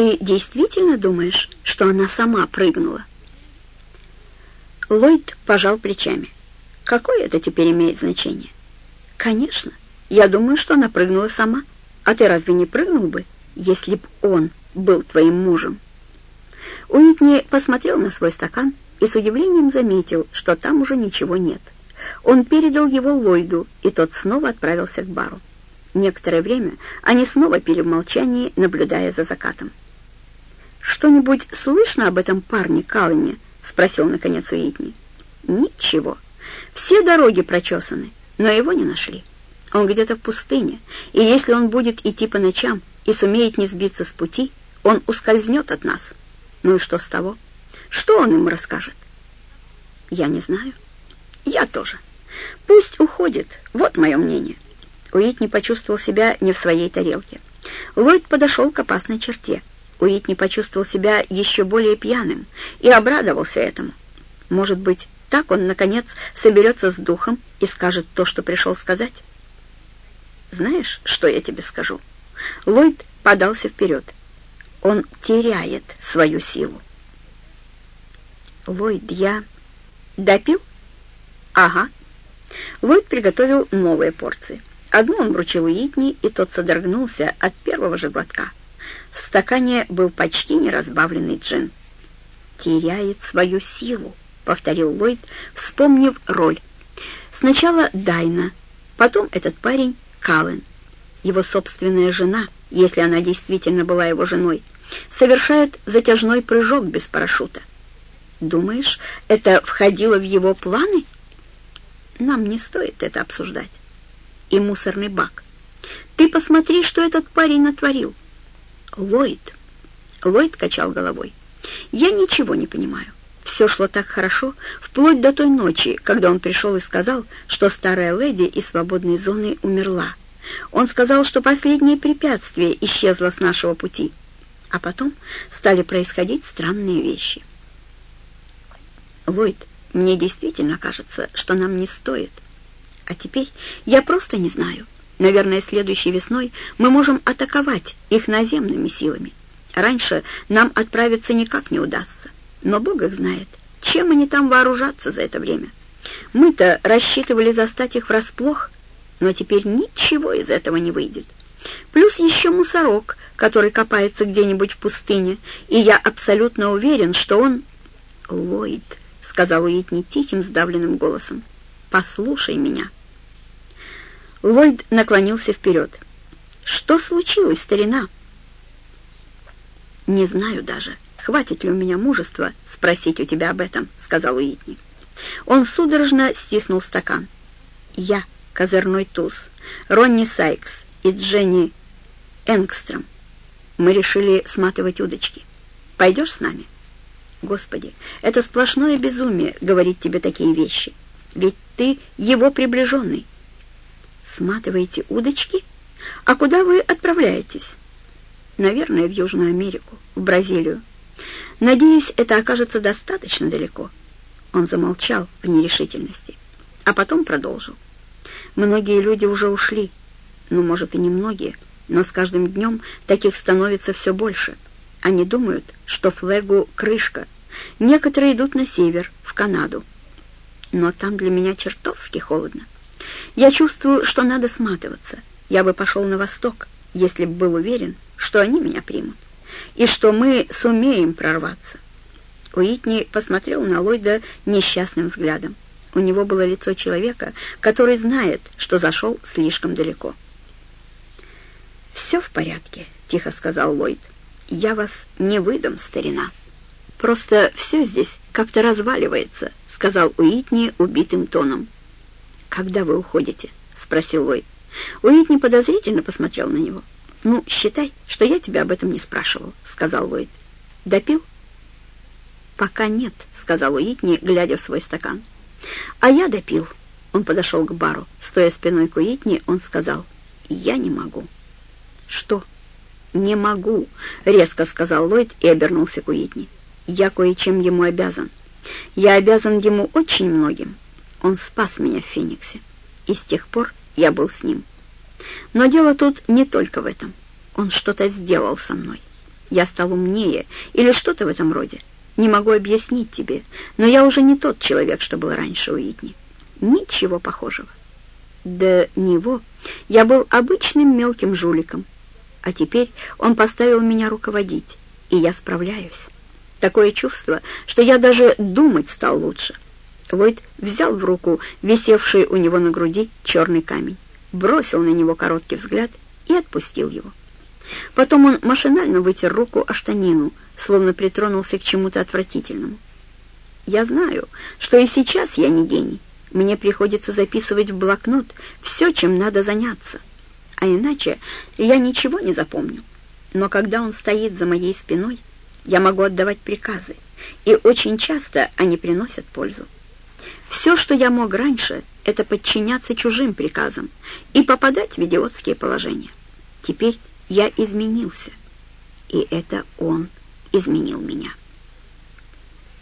ты действительно думаешь, что она сама прыгнула?» Ллойд пожал плечами. «Какое это теперь имеет значение?» «Конечно, я думаю, что она прыгнула сама. А ты разве не прыгнул бы, если б он был твоим мужем?» Уитни посмотрел на свой стакан и с удивлением заметил, что там уже ничего нет. Он передал его Ллойду, и тот снова отправился к бару. Некоторое время они снова пили в молчании, наблюдая за закатом. «Что-нибудь слышно об этом парне Каллане?» — спросил, наконец, Уитни. «Ничего. Все дороги прочесаны, но его не нашли. Он где-то в пустыне, и если он будет идти по ночам и сумеет не сбиться с пути, он ускользнет от нас. Ну и что с того? Что он им расскажет?» «Я не знаю. Я тоже. Пусть уходит. Вот мое мнение». Уитни почувствовал себя не в своей тарелке. Ллойд подошел к опасной черте. Уитни почувствовал себя еще более пьяным и обрадовался этому. Может быть, так он, наконец, соберется с духом и скажет то, что пришел сказать? Знаешь, что я тебе скажу? Ллойд подался вперед. Он теряет свою силу. Ллойд, я... Допил? Ага. Ллойд приготовил новые порции. Одну он вручил Уитни, и тот содрогнулся от первого же глотка. В стакане был почти неразбавленный джин. «Теряет свою силу», — повторил Ллойд, вспомнив роль. «Сначала Дайна, потом этот парень Каллен. Его собственная жена, если она действительно была его женой, совершает затяжной прыжок без парашюта. Думаешь, это входило в его планы? Нам не стоит это обсуждать и мусорный бак. Ты посмотри, что этот парень натворил. Ллойд. Ллойд качал головой. Я ничего не понимаю. Все шло так хорошо, вплоть до той ночи, когда он пришел и сказал, что старая леди из свободной зоны умерла. Он сказал, что последнее препятствие исчезло с нашего пути. А потом стали происходить странные вещи. Ллойд, мне действительно кажется, что нам не стоит а теперь я просто не знаю. Наверное, следующей весной мы можем атаковать их наземными силами. Раньше нам отправиться никак не удастся. Но Бог их знает, чем они там вооружатся за это время. Мы-то рассчитывали застать их врасплох, но теперь ничего из этого не выйдет. Плюс еще мусорок, который копается где-нибудь в пустыне, и я абсолютно уверен, что он... «Ллойд», — сказал Уитни тихим, сдавленным голосом, — «послушай меня». Ллойд наклонился вперед. «Что случилось, старина?» «Не знаю даже, хватит ли у меня мужества спросить у тебя об этом», — сказал Уитни. Он судорожно стиснул стакан. «Я, козырной туз, Ронни Сайкс и Дженни Энгстром. Мы решили сматывать удочки. Пойдешь с нами?» «Господи, это сплошное безумие говорить тебе такие вещи. Ведь ты его приближенный. Сматываете удочки? А куда вы отправляетесь? Наверное, в Южную Америку, в Бразилию. Надеюсь, это окажется достаточно далеко. Он замолчал в нерешительности, а потом продолжил. Многие люди уже ушли. Ну, может, и не многие, но с каждым днем таких становится все больше. Они думают, что флегу крышка. Некоторые идут на север, в Канаду. Но там для меня чертовски холодно. Я чувствую, что надо сматываться. Я бы пошел на восток, если бы был уверен, что они меня примут, и что мы сумеем прорваться. Уитни посмотрел на Ллойда несчастным взглядом. У него было лицо человека, который знает, что зашел слишком далеко. «Все в порядке», — тихо сказал Ллойд. «Я вас не выдам, старина. Просто все здесь как-то разваливается», — сказал Уитни убитым тоном. «Когда вы уходите?» — спросил Ллойд. Уитни подозрительно посмотрел на него. «Ну, считай, что я тебя об этом не спрашивал», — сказал Ллойд. «Допил?» «Пока нет», — сказал Уитни, глядя в свой стакан. «А я допил». Он подошел к бару. Стоя спиной к Уитни, он сказал, «Я не могу». «Что?» «Не могу», — резко сказал Ллойд и обернулся к Уитни. «Я кое-чем ему обязан. Я обязан ему очень многим. Он спас меня в Фениксе, и с тех пор я был с ним. Но дело тут не только в этом. Он что-то сделал со мной. Я стал умнее или что-то в этом роде. Не могу объяснить тебе, но я уже не тот человек, что был раньше у Итни. Ничего похожего. До него я был обычным мелким жуликом, а теперь он поставил меня руководить, и я справляюсь. Такое чувство, что я даже думать стал лучше. Ллойд взял в руку висевший у него на груди черный камень, бросил на него короткий взгляд и отпустил его. Потом он машинально вытер руку о штанину, словно притронулся к чему-то отвратительному. «Я знаю, что и сейчас я не гений. Мне приходится записывать в блокнот все, чем надо заняться, а иначе я ничего не запомню. Но когда он стоит за моей спиной, я могу отдавать приказы, и очень часто они приносят пользу. Все, что я мог раньше, это подчиняться чужим приказам и попадать в идиотские положения. Теперь я изменился, и это он изменил меня.